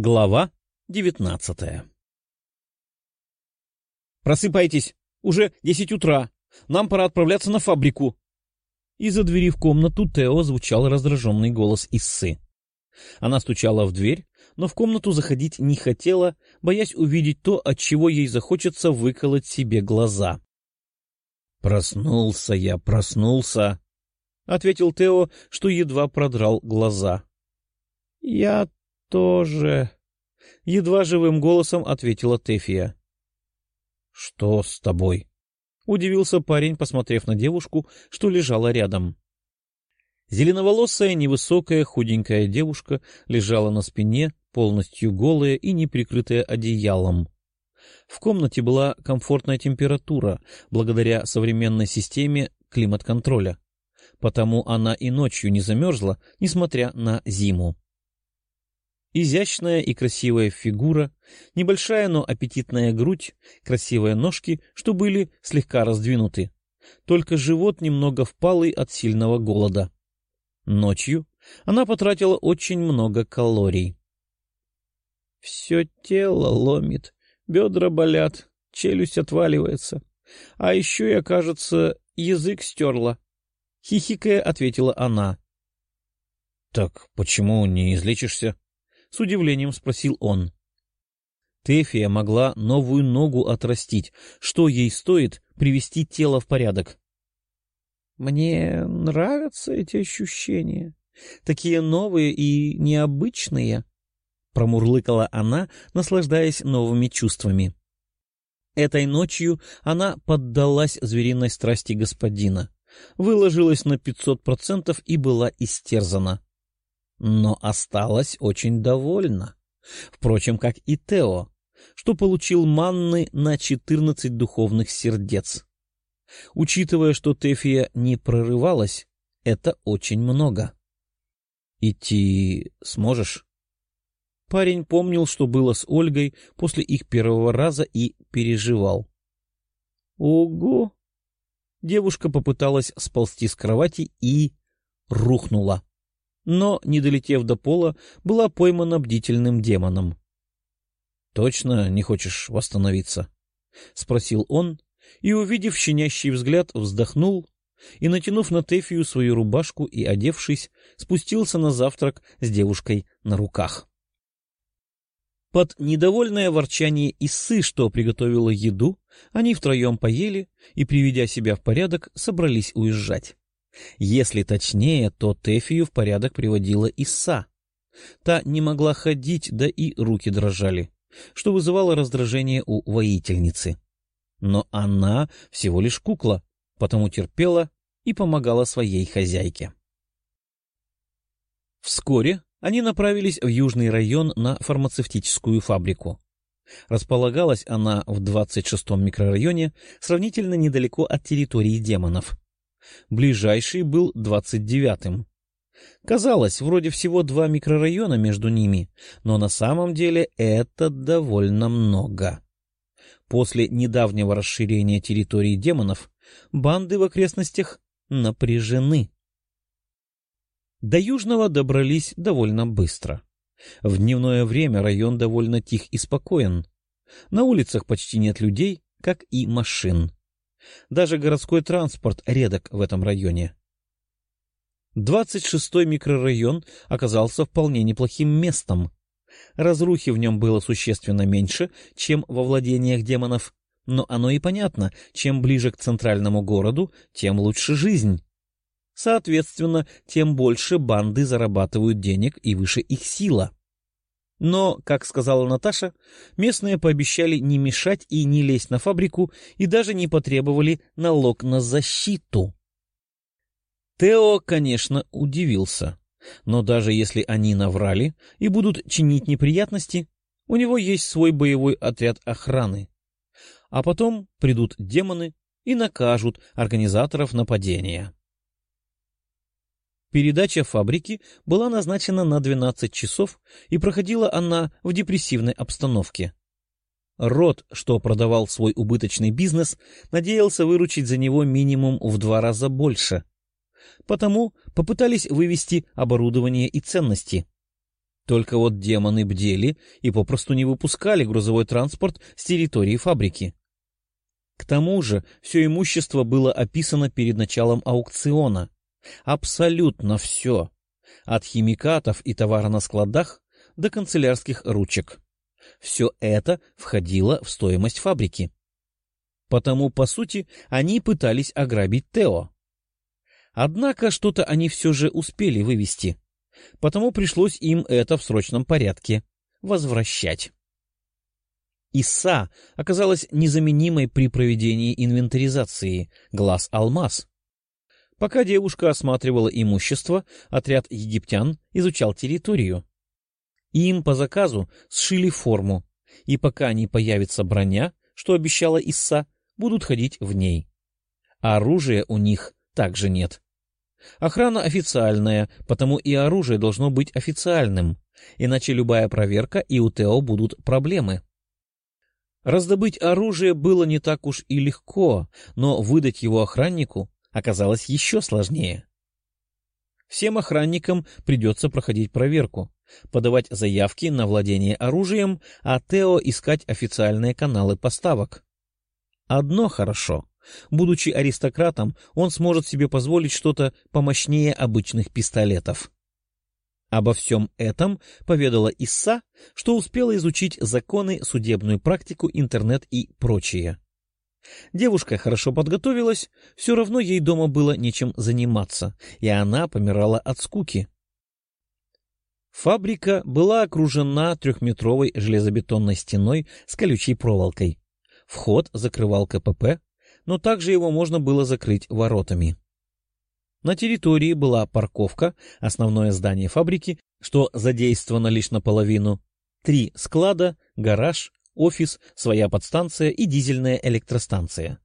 Глава девятнадцатая «Просыпайтесь! Уже десять утра! Нам пора отправляться на фабрику!» Из-за двери в комнату Тео звучал раздраженный голос Иссы. Она стучала в дверь, но в комнату заходить не хотела, боясь увидеть то, от чего ей захочется выколоть себе глаза. «Проснулся я, проснулся!» — ответил Тео, что едва продрал глаза. «Я тоже...» — едва живым голосом ответила Тефия. «Что с тобой?» — удивился парень, посмотрев на девушку, что лежала рядом. Зеленоволосая, невысокая, худенькая девушка лежала на спине, полностью голая и не прикрытая одеялом. В комнате была комфортная температура благодаря современной системе климат-контроля, потому она и ночью не замерзла, несмотря на зиму. Изящная и красивая фигура, небольшая, но аппетитная грудь, красивые ножки, что были слегка раздвинуты. Только живот немного впалый от сильного голода. Ночью она потратила очень много калорий. Все тело ломит, бедра болят, челюсть отваливается. А еще я, кажется, язык стерла. Хихикая, ответила она. — Так почему не излечишься? — с удивлением спросил он. Тефия могла новую ногу отрастить. Что ей стоит привести тело в порядок? — Мне нравятся эти ощущения. Такие новые и необычные, — промурлыкала она, наслаждаясь новыми чувствами. Этой ночью она поддалась звериной страсти господина, выложилась на пятьсот процентов и была истерзана но осталась очень довольна. Впрочем, как и Тео, что получил манны на четырнадцать духовных сердец. Учитывая, что Тефия не прорывалась, это очень много. «Идти сможешь?» Парень помнил, что было с Ольгой после их первого раза и переживал. «Ого!» Девушка попыталась сползти с кровати и рухнула но, не долетев до пола, была поймана бдительным демоном. — Точно не хочешь восстановиться? — спросил он, и, увидев щенящий взгляд, вздохнул и, натянув на Тефию свою рубашку и одевшись, спустился на завтрак с девушкой на руках. Под недовольное ворчание Иссы, что приготовила еду, они втроем поели и, приведя себя в порядок, собрались уезжать. Если точнее, то Тефию в порядок приводила Иса. Та не могла ходить, да и руки дрожали, что вызывало раздражение у воительницы. Но она всего лишь кукла, потому терпела и помогала своей хозяйке. Вскоре они направились в южный район на фармацевтическую фабрику. Располагалась она в 26-м микрорайоне, сравнительно недалеко от территории демонов. Ближайший был двадцать девятым. Казалось, вроде всего два микрорайона между ними, но на самом деле это довольно много. После недавнего расширения территории демонов банды в окрестностях напряжены. До Южного добрались довольно быстро. В дневное время район довольно тих и спокоен. На улицах почти нет людей, как и машин. Даже городской транспорт редок в этом районе. 26-й микрорайон оказался вполне неплохим местом. Разрухи в нем было существенно меньше, чем во владениях демонов, но оно и понятно, чем ближе к центральному городу, тем лучше жизнь. Соответственно, тем больше банды зарабатывают денег и выше их сила. Но, как сказала Наташа, местные пообещали не мешать и не лезть на фабрику и даже не потребовали налог на защиту. Тео, конечно, удивился. Но даже если они наврали и будут чинить неприятности, у него есть свой боевой отряд охраны. А потом придут демоны и накажут организаторов нападения. Передача фабрики была назначена на 12 часов, и проходила она в депрессивной обстановке. Род, что продавал свой убыточный бизнес, надеялся выручить за него минимум в два раза больше. Потому попытались вывести оборудование и ценности. Только вот демоны бдели и попросту не выпускали грузовой транспорт с территории фабрики. К тому же все имущество было описано перед началом аукциона. Абсолютно все. От химикатов и товара на складах до канцелярских ручек. Все это входило в стоимость фабрики. Потому, по сути, они пытались ограбить Тео. Однако что-то они все же успели вывести потому пришлось им это в срочном порядке возвращать. Иса оказалась незаменимой при проведении инвентаризации глаз-алмаз. Пока девушка осматривала имущество, отряд египтян изучал территорию. Им по заказу сшили форму, и пока не появится броня, что обещала Исса, будут ходить в ней. А оружия у них также нет. Охрана официальная, потому и оружие должно быть официальным, иначе любая проверка и у Тео будут проблемы. Раздобыть оружие было не так уж и легко, но выдать его охраннику оказалось еще сложнее. Всем охранникам придется проходить проверку, подавать заявки на владение оружием, а Тео искать официальные каналы поставок. Одно хорошо. Будучи аристократом, он сможет себе позволить что-то помощнее обычных пистолетов. Обо всем этом поведала Исса, что успела изучить законы, судебную практику, интернет и прочее. Девушка хорошо подготовилась, все равно ей дома было нечем заниматься, и она помирала от скуки. Фабрика была окружена трехметровой железобетонной стеной с колючей проволокой. Вход закрывал КПП, но также его можно было закрыть воротами. На территории была парковка, основное здание фабрики, что задействовано лишь наполовину, три склада, гараж, офис, своя подстанция и дизельная электростанция.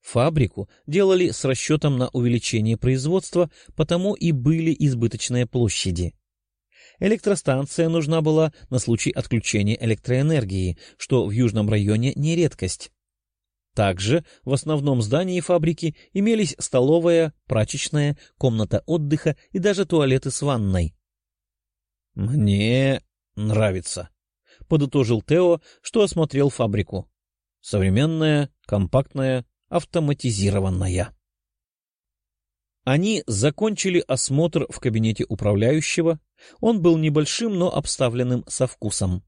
Фабрику делали с расчетом на увеличение производства, потому и были избыточные площади. Электростанция нужна была на случай отключения электроэнергии, что в южном районе не редкость. Также в основном здании фабрики имелись столовая, прачечная, комната отдыха и даже туалеты с ванной. «Мне нравится», — подытожил Тео, что осмотрел фабрику. «Современная, компактная, автоматизированная». Они закончили осмотр в кабинете управляющего. Он был небольшим, но обставленным со вкусом.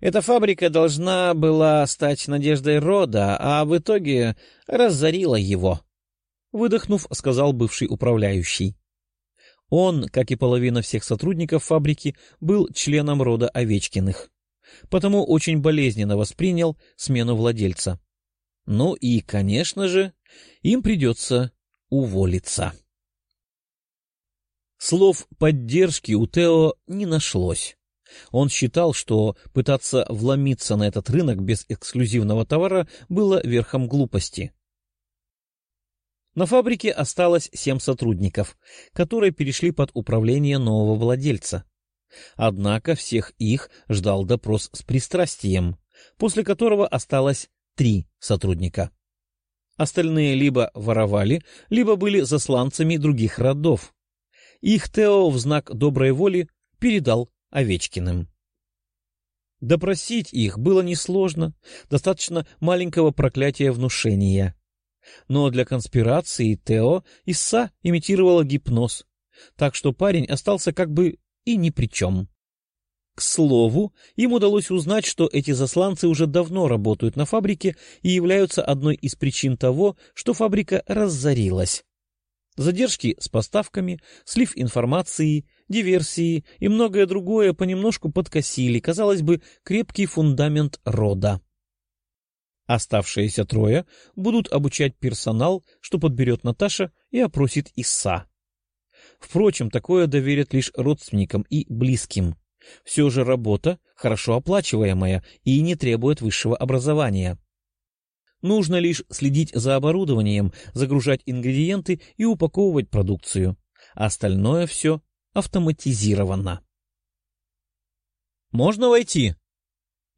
Эта фабрика должна была стать надеждой рода, а в итоге разорила его. Выдохнув, сказал бывший управляющий. Он, как и половина всех сотрудников фабрики, был членом рода Овечкиных, потому очень болезненно воспринял смену владельца. Ну и, конечно же, им придется уволиться. Слов поддержки у Тео не нашлось. Он считал, что пытаться вломиться на этот рынок без эксклюзивного товара было верхом глупости. На фабрике осталось семь сотрудников, которые перешли под управление нового владельца. Однако всех их ждал допрос с пристрастием, после которого осталось три сотрудника. Остальные либо воровали, либо были засланцами других родов. Их Тео в знак доброй воли передал Овечкиным. Допросить их было несложно, достаточно маленького проклятия внушения. Но для конспирации Тео Исса имитировала гипноз, так что парень остался как бы и ни при чем. К слову, им удалось узнать, что эти засланцы уже давно работают на фабрике и являются одной из причин того, что фабрика разорилась. Задержки с поставками, слив информации, диверсии и многое другое понемножку подкосили, казалось бы, крепкий фундамент рода. Оставшиеся трое будут обучать персонал, что подберет Наташа и опросит Иса. Впрочем, такое доверят лишь родственникам и близким. Все же работа хорошо оплачиваемая и не требует высшего образования. Нужно лишь следить за оборудованием, загружать ингредиенты и упаковывать продукцию. Остальное все автоматизировано. «Можно войти?»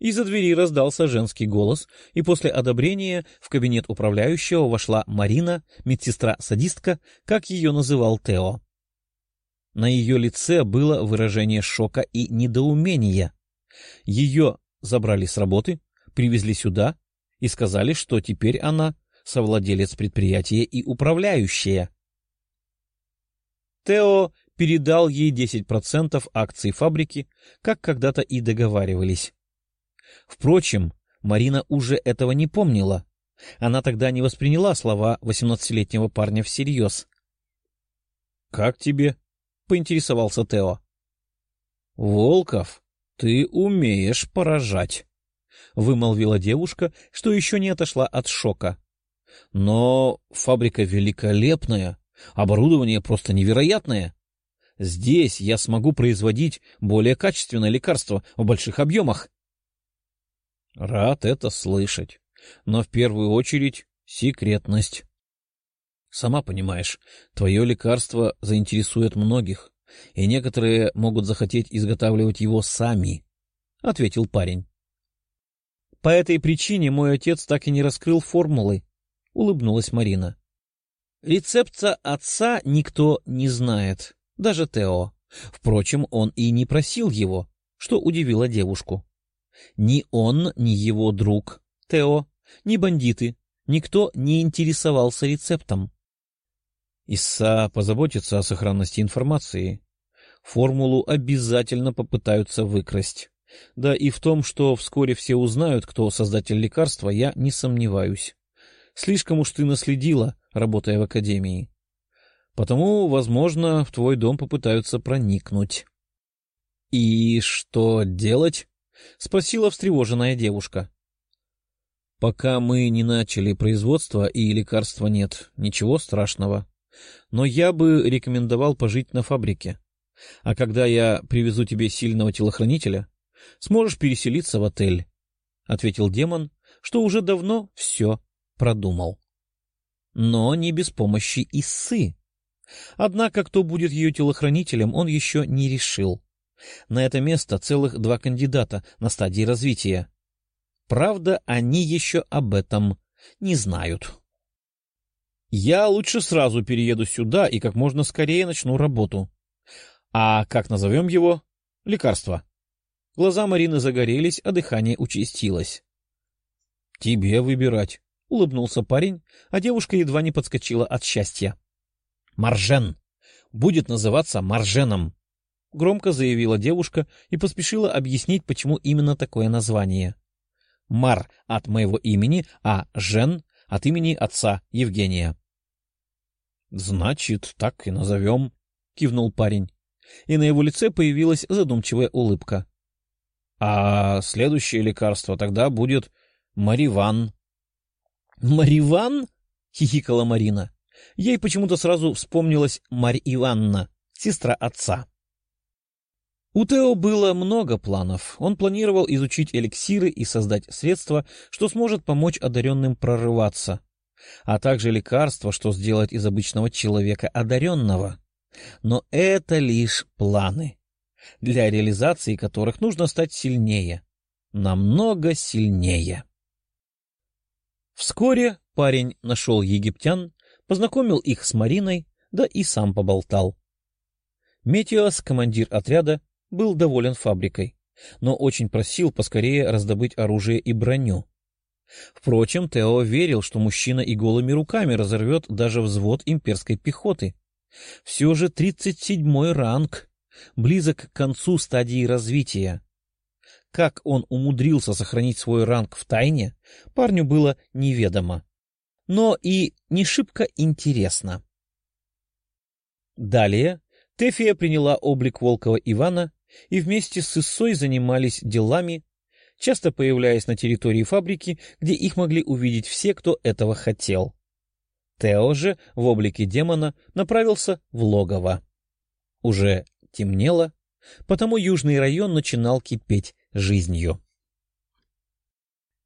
Из-за двери раздался женский голос, и после одобрения в кабинет управляющего вошла Марина, медсестра-садистка, как ее называл Тео. На ее лице было выражение шока и недоумения. Ее забрали с работы, привезли сюда и сказали, что теперь она совладелец предприятия и управляющая. Тео передал ей 10% акций фабрики, как когда-то и договаривались. Впрочем, Марина уже этого не помнила. Она тогда не восприняла слова 18-летнего парня всерьез. — Как тебе? — поинтересовался Тео. — Волков, ты умеешь поражать, — вымолвила девушка, что еще не отошла от шока. — Но фабрика великолепная, оборудование просто невероятное. Здесь я смогу производить более качественное лекарство в больших объемах. — Рад это слышать. Но в первую очередь секретность. Сама понимаешь, твое лекарство заинтересует многих, и некоторые могут захотеть изготавливать его сами, — ответил парень. — По этой причине мой отец так и не раскрыл формулы, — улыбнулась Марина. — Рецепта отца никто не знает, даже Тео. Впрочем, он и не просил его, что удивило девушку. Ни он, ни его друг, Тео, ни бандиты, никто не интересовался рецептом. ИСА позаботится о сохранности информации. Формулу обязательно попытаются выкрасть. Да и в том, что вскоре все узнают, кто создатель лекарства, я не сомневаюсь. Слишком уж ты наследила, работая в академии. Потому, возможно, в твой дом попытаются проникнуть. — И что делать? — спросила встревоженная девушка. — Пока мы не начали производство и лекарства нет, ничего страшного. Но я бы рекомендовал пожить на фабрике. А когда я привезу тебе сильного телохранителя, сможешь переселиться в отель, — ответил демон, что уже давно все продумал. Но не без помощи Иссы. Однако, кто будет ее телохранителем, он еще не решил. На это место целых два кандидата на стадии развития. Правда, они еще об этом не знают. Я лучше сразу перееду сюда и как можно скорее начну работу. А как назовем его? Лекарство. Глаза Марины загорелись, а дыхание участилось. — Тебе выбирать, — улыбнулся парень, а девушка едва не подскочила от счастья. Маржен. Будет называться Марженом. Громко заявила девушка и поспешила объяснить, почему именно такое название. Мар от моего имени, а Жен от имени отца Евгения. — Значит, так и назовем, — кивнул парень. И на его лице появилась задумчивая улыбка. — А следующее лекарство тогда будет Мариван. — Мариван? — хихикала Марина. Ей почему-то сразу вспомнилась Марь Ивановна, сестра отца. У Тео было много планов. Он планировал изучить эликсиры и создать средства, что сможет помочь одаренным прорываться, а также лекарства, что сделать из обычного человека одаренного. Но это лишь планы, для реализации которых нужно стать сильнее, намного сильнее. Вскоре парень нашел египтян, познакомил их с Мариной, да и сам поболтал. Метеос, командир отряда, был доволен фабрикой, но очень просил поскорее раздобыть оружие и броню. Впрочем, Тео верил, что мужчина и голыми руками разорвет даже взвод имперской пехоты. Все же тридцать седьмой ранг, близок к концу стадии развития. Как он умудрился сохранить свой ранг в тайне, парню было неведомо но и не шибко интересно. Далее Тефия приняла облик Волкова Ивана и вместе с Иссой занимались делами, часто появляясь на территории фабрики, где их могли увидеть все, кто этого хотел. Тео же в облике демона направился в логово. Уже темнело, потому южный район начинал кипеть жизнью.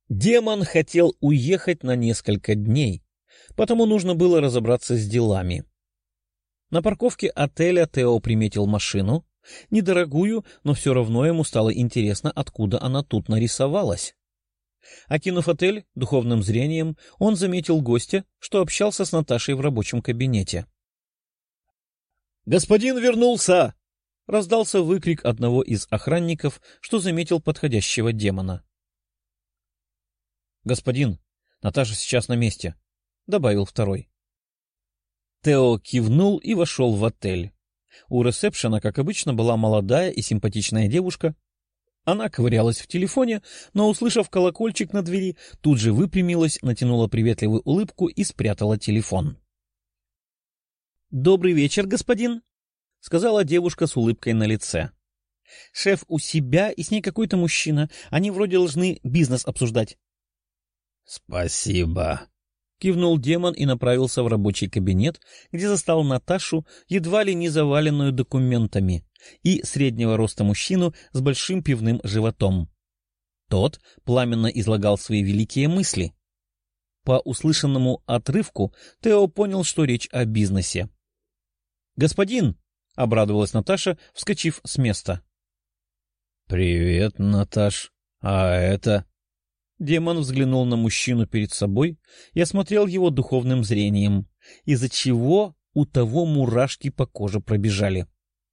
Демон хотел уехать на несколько дней, потому нужно было разобраться с делами. На парковке отеля Тео приметил машину, недорогую, но все равно ему стало интересно, откуда она тут нарисовалась. Окинув отель духовным зрением, он заметил гостя, что общался с Наташей в рабочем кабинете. Господин вернулся! — раздался выкрик одного из охранников, что заметил подходящего демона. — Господин, Наташа сейчас на месте, — добавил второй. Тео кивнул и вошел в отель. У ресепшена, как обычно, была молодая и симпатичная девушка. Она ковырялась в телефоне, но, услышав колокольчик на двери, тут же выпрямилась, натянула приветливую улыбку и спрятала телефон. — Добрый вечер, господин, — сказала девушка с улыбкой на лице. — Шеф у себя и с ней какой-то мужчина. Они вроде должны бизнес обсуждать. — Спасибо, — кивнул демон и направился в рабочий кабинет, где застал Наташу, едва ли не заваленную документами, и среднего роста мужчину с большим пивным животом. Тот пламенно излагал свои великие мысли. По услышанному отрывку Тео понял, что речь о бизнесе. «Господин!» — обрадовалась Наташа, вскочив с места. «Привет, Наташ. А это...» Демон взглянул на мужчину перед собой и осмотрел его духовным зрением, из-за чего у того мурашки по коже пробежали.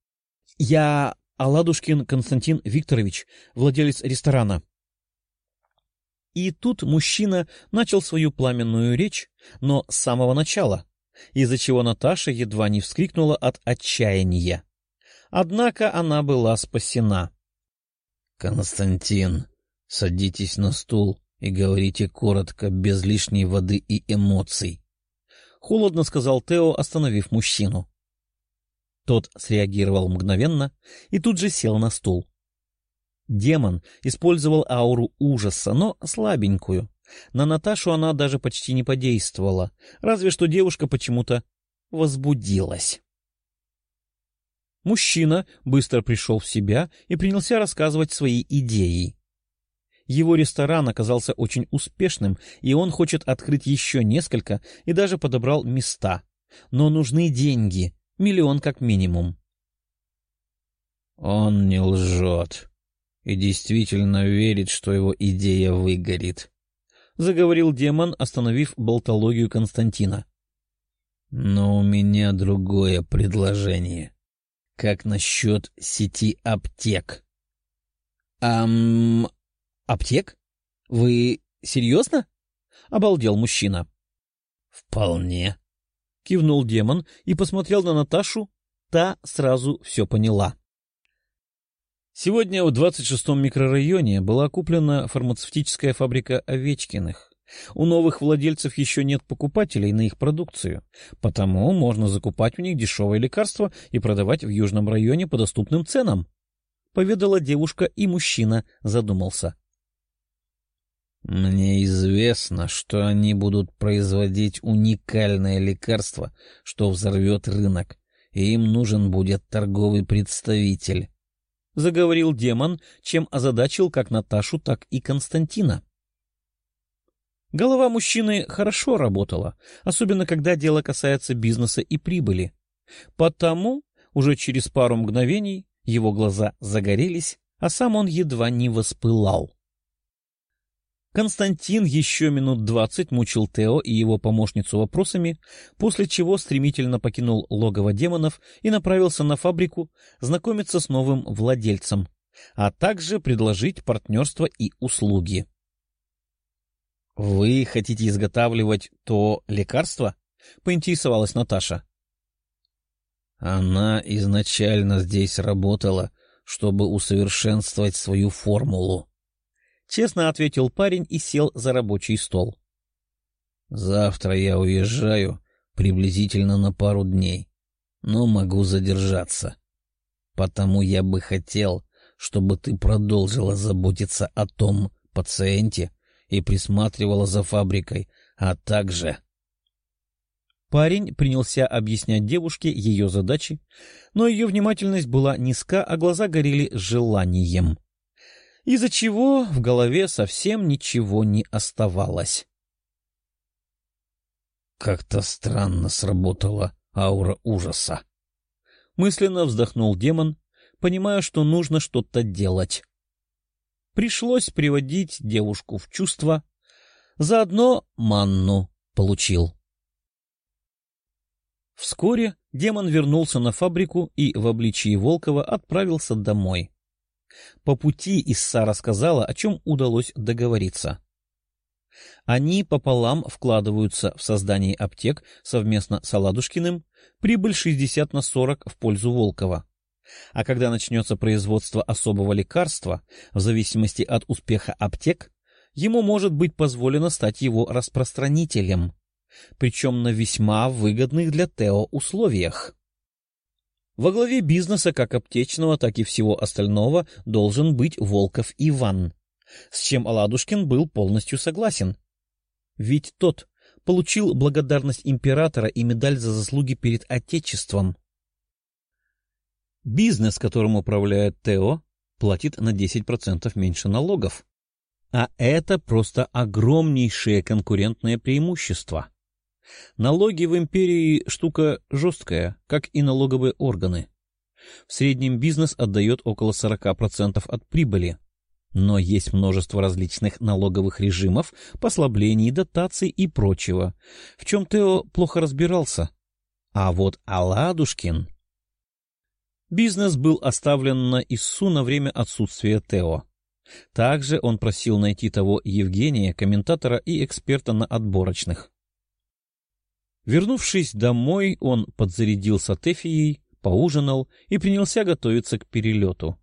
— Я Аладушкин Константин Викторович, владелец ресторана. И тут мужчина начал свою пламенную речь, но с самого начала, из-за чего Наташа едва не вскрикнула от отчаяния. Однако она была спасена. — Константин, Садитесь на стул и говорите коротко, без лишней воды и эмоций. Холодно сказал Тео, остановив мужчину. Тот среагировал мгновенно и тут же сел на стул. Демон использовал ауру ужаса, но слабенькую. На Наташу она даже почти не подействовала, разве что девушка почему-то возбудилась. Мужчина быстро пришел в себя и принялся рассказывать свои идеи. Его ресторан оказался очень успешным, и он хочет открыть еще несколько и даже подобрал места. Но нужны деньги, миллион как минимум. Он не лжет и действительно верит, что его идея выгорит, — заговорил демон, остановив болтологию Константина. Но у меня другое предложение. Как насчет сети аптек? — Ам... «Аптек? Вы серьезно?» — обалдел мужчина. «Вполне», — кивнул демон и посмотрел на Наташу. Та сразу все поняла. Сегодня в 26-м микрорайоне была куплена фармацевтическая фабрика Овечкиных. У новых владельцев еще нет покупателей на их продукцию, потому можно закупать у них дешевые лекарства и продавать в южном районе по доступным ценам. Поведала девушка, и мужчина задумался. Мне известно, что они будут производить уникальное лекарство, что взорвет рынок, и им нужен будет торговый представитель. — заговорил демон, чем озадачил как Наташу, так и Константина. Голова мужчины хорошо работала, особенно когда дело касается бизнеса и прибыли. Потому уже через пару мгновений его глаза загорелись, а сам он едва не воспылал. Константин еще минут двадцать мучил Тео и его помощницу вопросами, после чего стремительно покинул логово демонов и направился на фабрику знакомиться с новым владельцем, а также предложить партнерство и услуги. — Вы хотите изготавливать то лекарство? — поинтересовалась Наташа. — Она изначально здесь работала, чтобы усовершенствовать свою формулу, Честно ответил парень и сел за рабочий стол. Завтра я уезжаю приблизительно на пару дней, но могу задержаться. Потому я бы хотел, чтобы ты продолжила заботиться о том пациенте и присматривала за фабрикой, а также... Парень принялся объяснять девушке ее задачи, но ее внимательность была низка, а глаза горели желанием из-за чего в голове совсем ничего не оставалось. «Как-то странно сработала аура ужаса», — мысленно вздохнул демон, понимая, что нужно что-то делать. Пришлось приводить девушку в чувство, заодно манну получил. Вскоре Демон вернулся на фабрику и в обличии Волкова отправился домой. По пути Исса рассказала, о чем удалось договориться. Они пополам вкладываются в создание аптек совместно с Аладушкиным, прибыль 60 на 40 в пользу Волкова. А когда начнется производство особого лекарства, в зависимости от успеха аптек, ему может быть позволено стать его распространителем, причем на весьма выгодных для Тео условиях. Во главе бизнеса как аптечного, так и всего остального должен быть Волков Иван, с чем Аладушкин был полностью согласен. Ведь тот получил благодарность императора и медаль за заслуги перед Отечеством. Бизнес, которым управляет Тео, платит на 10% меньше налогов. А это просто огромнейшее конкурентное преимущество. Налоги в империи штука жесткая, как и налоговые органы. В среднем бизнес отдает около 40% от прибыли. Но есть множество различных налоговых режимов, послаблений, дотаций и прочего, в чем Тео плохо разбирался. А вот Аладушкин... Бизнес был оставлен на Иссу на время отсутствия Тео. Также он просил найти того Евгения, комментатора и эксперта на отборочных. Вернувшись домой, он подзарядился тефией, поужинал и принялся готовиться к перелету.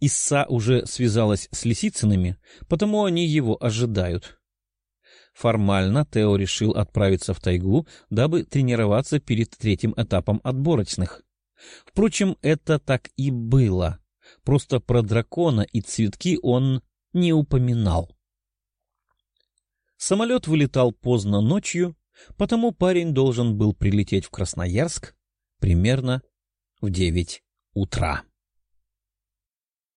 Исса уже связалась с Лисицынами, потому они его ожидают. Формально Тео решил отправиться в тайгу, дабы тренироваться перед третьим этапом отборочных. Впрочем, это так и было. Просто про дракона и цветки он не упоминал. Самолет вылетал поздно ночью, потому парень должен был прилететь в Красноярск примерно в девять утра.